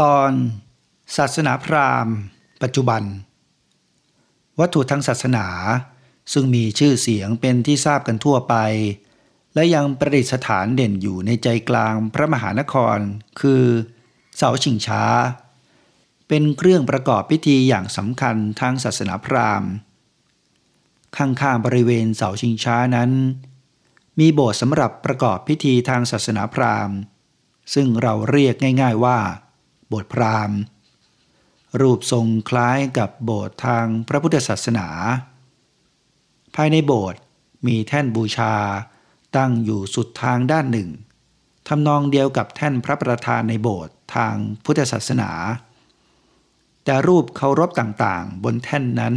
ตอนศาสนาพราหมณ์ ปัจจุบัน วัตถุทางศาสนา ซึ่งมีชื่อเสียงเป็นที่ทราบกันทั่วไป และยังประดิษฐานเด่นอยู่ในใจกลางพระมหานคร คือเสาชิงช้า เป็นเครื่องประกอบพิธีอย่างสำคัญทางศาสนาพราหมณ์ ข้างๆบริเวณเสาชิงช้านั้น มีโบสถ์สำหรับประกอบพิธีทางศาสนาพราหมณ์ ซึ่งเราเรียกง่าย ๆว่า โบสถ์พราหมณ์ รูปทรงคล้ายกับโบสถ์ทางพระพุทธศาสนา ภายในโบสถ์มีแท่นบูชาตั้งอยู่สุดทางด้านหนึ่งทำนองเดียวกับแท่นพระประธานในโบสถ์ทางพุทธศาสนา แต่รูปเคารพต่างๆ บนแท่นนั้น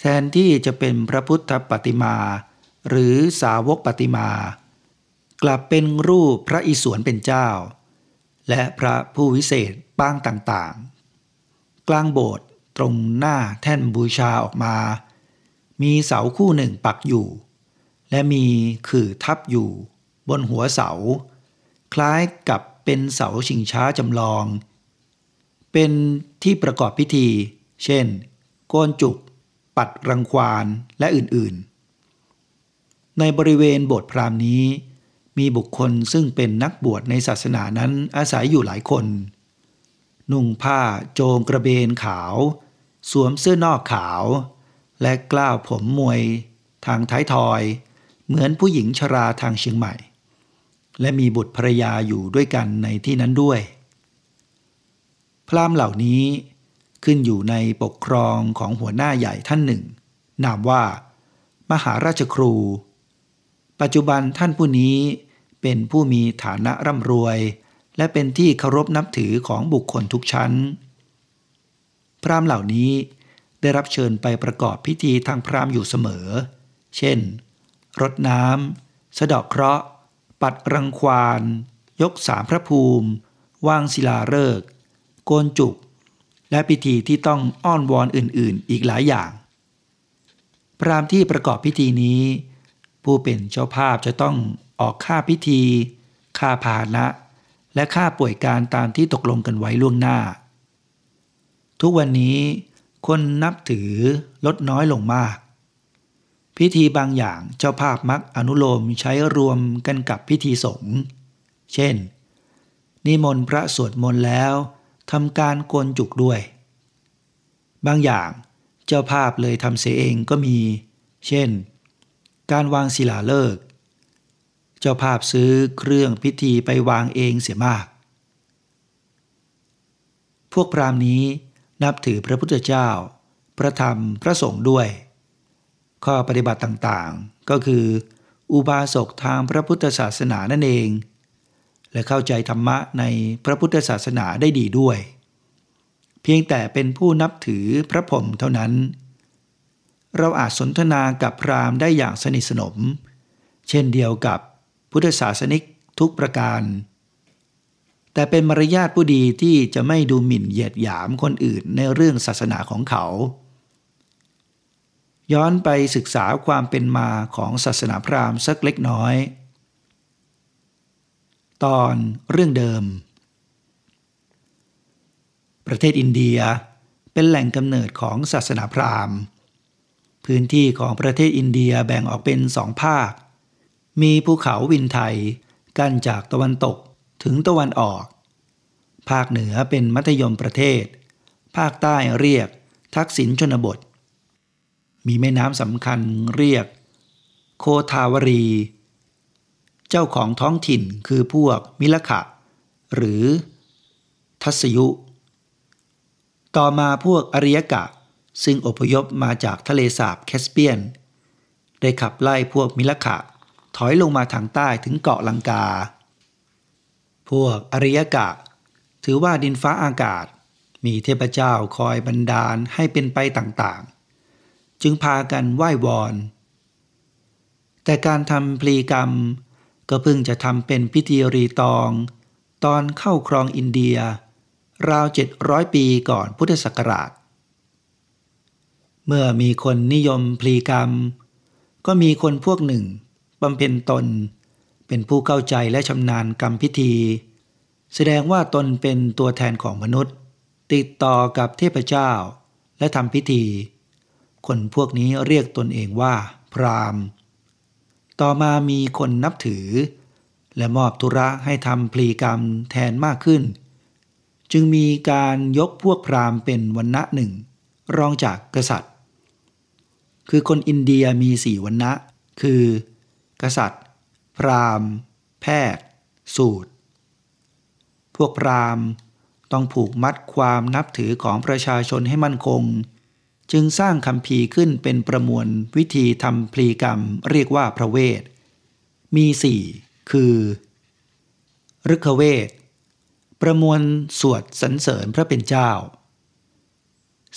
แทนที่จะเป็นพระพุทธปฏิมา หรือสาวกปฏิมา กลับเป็นรูปพระอิศวรเป็นเจ้า และพระผู้วิเศษปางต่างๆ กลางโบสถ์ตรงหน้าแท่นบูชาออกมา มีเสาคู่หนึ่งปักอยู่ และมีขื่อทับอยู่บนหัวเสา คล้ายกับเป็นเสาชิงช้าจำลอง เป็นที่ประกอบพิธี เช่น โกนจุก ปัดรังควานและอื่นๆ ในบริเวณโบสถ์พรามนี้ มีบุคคลซึ่งเป็นนักบวชในศาสนานั้นอาศัยอยู่หลายคน นุ่งผ้าโจงกระเบนขาว สวมเสื้อนอกขาว และกล้าวผมมวย ทางท้ายทอย เหมือนผู้หญิงชราทางเชียงใหม่ และมีบุตรภรยาอยู่ด้วยกันในที่นั้นด้วย พราหมณ์เหล่านี้ขึ้นอยู่ในปกครองของหัวหน้าใหญ่ท่านหนึ่ง นามว่า มหาราชครู ปัจจุบันท่านผู้นี้ เป็นผู้มีฐานะร่ำรวย และเป็นที่เคารพนับถือของบุคคลทุกชั้น พราหมณ์เหล่านี้ได้รับเชิญไปประกอบพิธีทางพราหมณ์อยู่เสมอ เช่น รดน้ำสะดอกเคราะห์ ปัดรังควาน ยกสามพระภูมิ วางศิลาฤกษ์โกนจุก และพิธีที่ต้องอ้อนวอนอื่นๆ อีกหลายอย่าง พราหมณ์ที่ประกอบพิธีนี้ ผู้เป็นเจ้าภาพจะต้อง ออกค่าพิธี ค่าพาหนะ และค่าป่วยการตามที่ตกลงกันไว้ล่วงหน้า ทุกวันนี้คนนับถือลดน้อยลงมาก พิธีบางอย่างเจ้าภาพมักอนุโลมใช้รวมกันกับพิธีสงฆ์เช่น นิมนต์พระสวดมนต์แล้วทำการโกนจุกด้วย บางอย่างเจ้าภาพเลยทำเสียเองก็มี เช่น การวางศิลาฤกษ์ เจ้าภาพซื้อเครื่องพิธีไปวางเองเสียมาก พวกพราหมณ์นี้นับถือพระพุทธเจ้า พระธรรมพระสงฆ์ด้วย ข้อปฏิบัติต่างๆ ก็คือ อุบาสกทางพระพุทธศาสนานั่นเอง และเข้าใจธรรมะในพระพุทธศาสนาได้ดีด้วย เพียงแต่เป็นผู้นับถือพระพรหมเท่านั้น เราอาจสนทนากับพราหมณ์ได้อย่างสนิทสนม เช่นเดียวกับ พุทธศาสนิกทุกประการ แต่เป็นมารยาทผู้ดีที่จะไม่ดูหมิ่นเหยียดหยามคนอื่นในเรื่องศาสนาของเขา ย้อนไปศึกษาความเป็นมาของศาสนาพราหมณ์สักเล็กน้อย ตอนเรื่องเดิม ประเทศอินเดียเป็นแหล่งกำเนิดของศาสนาพราหมณ์ พื้นที่ของประเทศอินเดียแบ่งออกเป็นสองภาค มีภูเขาวินไทย กั้นจากตะวันตกถึงตะวันออก ภาคเหนือเป็นมัธยมประเทศ ภาคใต้เรียกทักษิณชนบท มีแม่น้ำสำคัญเรียก โคทาวรี เจ้าของท้องถิ่นคือพวกมิลขะ หรือ ทัศยุ ต่อมาพวกอริยกะ ซึ่งอพยพมาจากทะเลสาบแคสเปียน ได้ขับไล่พวกมิลขะ ถอยลงมาทางใต้ถึงเกาะลังกา พวกอริยกะ ถือว่าดินฟ้าอากาศ มีเทพเจ้าคอยบันดาลให้เป็นไปต่างๆ จึงพากันไหว้วอน แต่การทำพลีกรรม ก็เพิ่งจะทำเป็นพิธีรีตอง ตอนเข้าครองอินเดีย ราวเจ็ดร้อยปีก่อนพุทธศักราชเมื่อมีคนนิยมพลีกรรม ก็มีคนพวกหนึ่ง บำเพ็ญตน เป็นผู้เข้าใจและชำนาญกรรมพิธี แสดงว่าตนเป็นตัวแทนของมนุษย์ ติดต่อกับเทพเจ้า และทำพิธี คนพวกนี้เรียกตนเองว่า พรามต่อมามีคนนับถือ และมอบธุระให้ทำพลีกรรมแทนมากขึ้น จึงมีการยกพวกพราหมณ์เป็นวันณะหนึ่ง รองจากกษัตริย์ คือคนอินเดียมีสี่วันณะ คือ กษัตริย์ พราหมณ์ แพทย์ สูตร พวกพราหมณ์ต้องผูกมัดความนับถือของประชาชนให้มั่นคง จึงสร้างคำพีขึ้นเป็นประมวลวิธีทำพลีกรรมเรียกว่าพระเวท มีสี่คือฤกเวท ประมวลสวดสรรเสริญพระเป็นเจ้า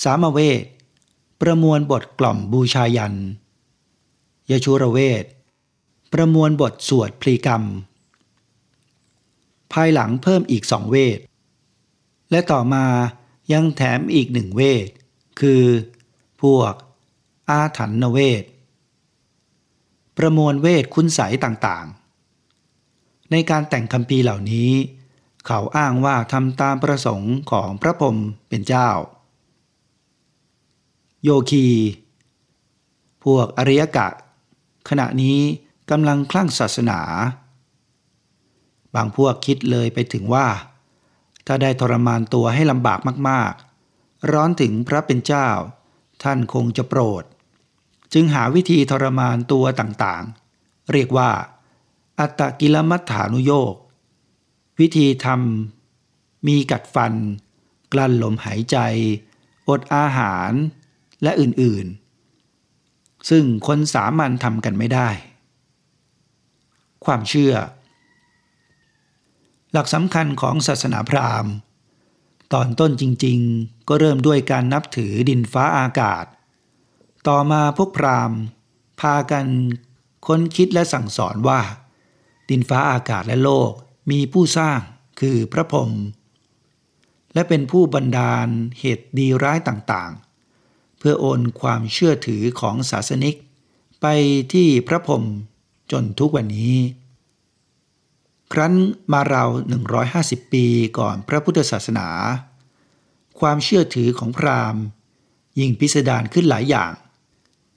สามเวท ประมวลบทกล่อมบูชายัน ยชูระเวท ประมวลบทสวดพลีกรรม ภายหลังเพิ่มอีกสองเวท และต่อมายังแถมอีกหนึ่งเวท คือ พวก อาถรรนเวท ประมวลเวทคุณใสต่างๆ ในการแต่งคำพีเหล่านี้ เขาอ้างว่าทำตามประสงค์ของพระพรหมเป็นเจ้า โยคี พวกอริยกะ ขณะนี้ กำลังคลั่งศาสนา บางพวกคิดเลยไปถึงว่า ถ้าได้ทรมานตัวให้ลำบากมากๆ ร้อนถึงพระเป็นเจ้า ท่านคงจะโปรด จึงหาวิธีทรมานตัวต่างๆ เรียกว่า อัตกิลมัฏฐานุโยกวิธีทำมีกัดฟัน กลั้นลมหายใจ อดอาหารและอื่นๆ ซึ่งคนสามัญทำกันไม่ได้ ความเชื่อ หลักสำคัญของศาสนาพราหมณ์ ตอนต้นจริงๆ ก็เริ่มด้วยการนับถือดินฟ้าอากาศ ต่อมาพวกพราหมณ์ พากันค้นคิดและสั่งสอนว่า ดินฟ้าอากาศและโลกมีผู้สร้างคือพระพรหมและเป็นผู้บันดาลเหตุดีร้ายต่างๆ เพื่อโอนความเชื่อถือของศาสนิก ไปที่พระพรหม จนทุกวันนี้ ครั้นมาราว 150 ปีก่อนพระพุทธศาสนา ความเชื่อถือของพราหมณ์ ยิ่งพิสดารขึ้นหลายอย่าง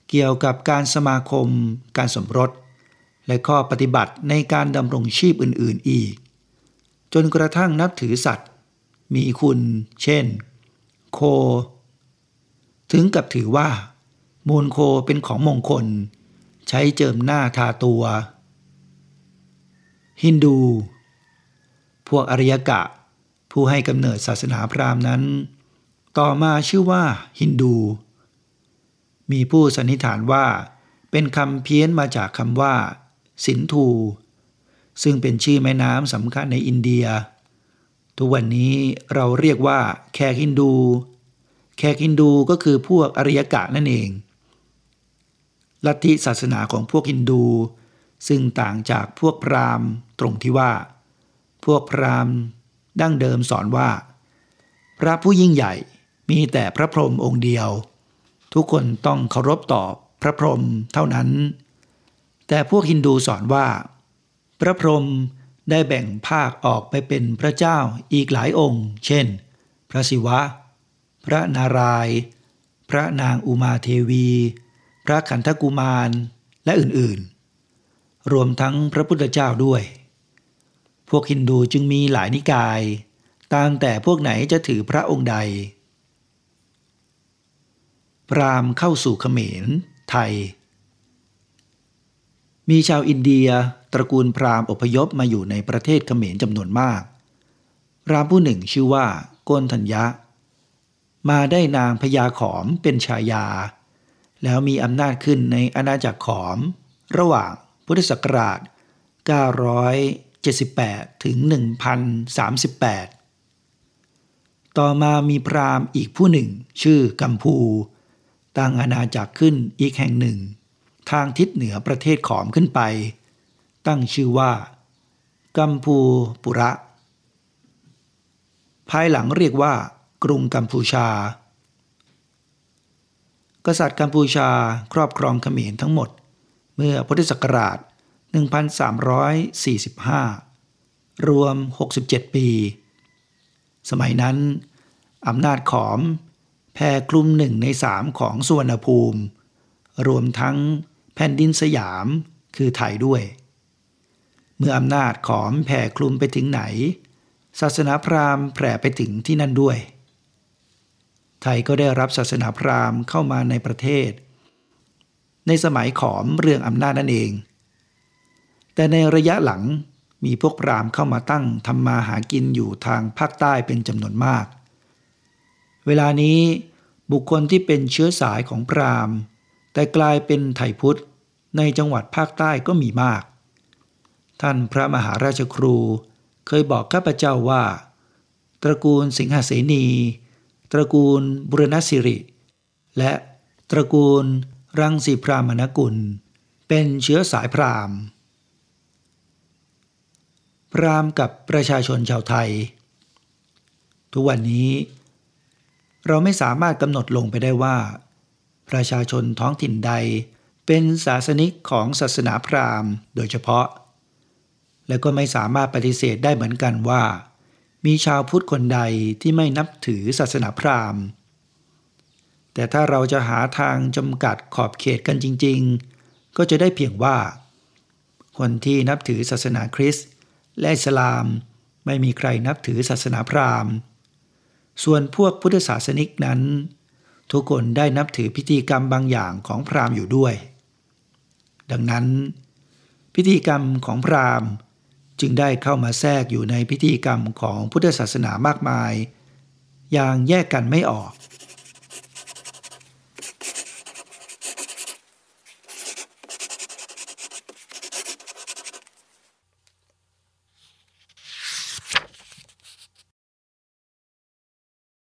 เกี่ยวกับการสมาคม การสมรส และข้อปฏิบัติในการดำรงชีพอื่น ๆ อีก จนกระทั่งนับถือสัตว์ มีคุณ เช่น โค ถึงกับถือว่ามูลโคเป็นของมงคล ใช้เจิมหน้าทาตัว ฮินดู พวกอริยกะ ผู้ให้กำเนิดศาสนาพราหมณ์นั้น ต่อมาชื่อว่าฮินดู มีผู้สันนิษฐานว่าเป็นคำเพี้ยนมาจากคำว่า สินทู ซึ่งเป็นชื่อแม่น้ำสำคัญในอินเดีย ทุกวันนี้เราเรียกว่าแขกฮินดู แขกฮินดูก็คือพวกอริยกะนั่นเอง ลัทธิศาสนาของพวกฮินดู ซึ่งต่างจากพวกพราหมณ์ตรงที่ว่า พวกพราหมณ์ดั้งเดิมสอนว่า พระผู้ยิ่งใหญ่มีแต่พระพรหมองค์เดียว ทุกคนต้องเคารพต่อพระพรหมเท่านั้น แต่พวกฮินดูสอนว่า พระพรหมได้แบ่งภาคออกไปเป็นพระเจ้าอีกหลายองค์ เช่น พระศิวะ พระนารายณ์พระนางอุมาเทวี พระขันธกุมารและอื่นๆ รวมทั้งพระพุทธเจ้าด้วย พวกฮินดูจึงมีหลายนิกาย ตามแต่พวกไหนจะถือพระองค์ใด พรามเข้าสู่เขมร ไทย มีชาวอินเดียตระกูลพราหมณ์อพยพมาอยู่ในประเทศเขมรจำนวนมาก พราหมณ์ผู้หนึ่งชื่อว่าโกนธัญญะ มาได้นางพญาขอมเป็นชายา แล้วมีอำนาจขึ้นในอาณาจักรขอม ระหว่างพุทธศักราช 978 ถึง 1038 ต่อมามีพราหมณ์อีกผู้หนึ่ง ชื่อกัมพูตั้งอาณาจักรขึ้นอีกแห่งหนึ่ง ทางทิศเหนือประเทศขอมขึ้นไป ตั้งชื่อว่า กัมพูปุระ ภายหลังเรียกว่ากรุงกัมพูชา กษัตริย์กัมพูชาครอบครองเขมรทั้งหมด เมื่อพุทธศักราช 1345 รวม 67 ปี สมัยนั้นอำนาจขอมแผ่คลุมหนึ่งในสามของสุวนภูมิ รวมทั้งแผ่นดินสยามคือไทยด้วย เมื่ออำนาจขอมแผ่คลุมไปถึงไหน ศาสนาพราหมณ์แผ่ไปถึงที่นั่นด้วย ไทยก็ได้รับศาสนาพราหมณ์เข้ามาในประเทศ ในสมัยขอมเรื่องอำนาจนั่นเอง แต่ในระยะหลังมีพวกพราหมณ์เข้ามาตั้งทำมาหากินอยู่ทางภาคใต้เป็นจำนวนมาก เวลานี้บุคคลที่เป็นเชื้อสายของพราหมณ์ แต่กลายเป็นไทยพุทธในจังหวัดภาคใต้ก็มีมาก ท่านพระมหาราชครูเคยบอกข้าพเจ้าว่า ตระกูลสิงหเสนี ตระกูลบุรณสิริ และตระกูลรังสีพรามณกุล เป็นเชื้อสายพราหมณ์ พราหมณ์กับประชาชนชาวไทย ทุกวันนี้ เราไม่สามารถกำหนดลงไปได้ว่า ประชาชนท้องถิ่นใดเป็นศาสนิกของศาสนาพราหมณ์โดยเฉพาะ และก็ไม่สามารถปฏิเสธได้เหมือนกันว่า มีชาวพุทธคนใดที่ไม่นับถือศาสนาพราหมณ์ แต่ถ้าเราจะหาทางจำกัดขอบเขตกันจริง ๆ ก็จะได้เพียงว่า คนที่นับถือศาสนาคริสต์และอิสลามไม่มีใครนับถือศาสนาพราหมณ์ ส่วนพวกพุทธศาสนิกนั้น ทุกคนได้นับถือพิธีกรรมบางอย่างของพราหมณ์อยู่ด้วย ดังนั้น พิธีกรรมของพราหมณ์ จึงได้เข้ามาแทรกอยู่ในพิธีกรรมของพุทธศาสนามากมาย อย่างแยกกันไม่ออก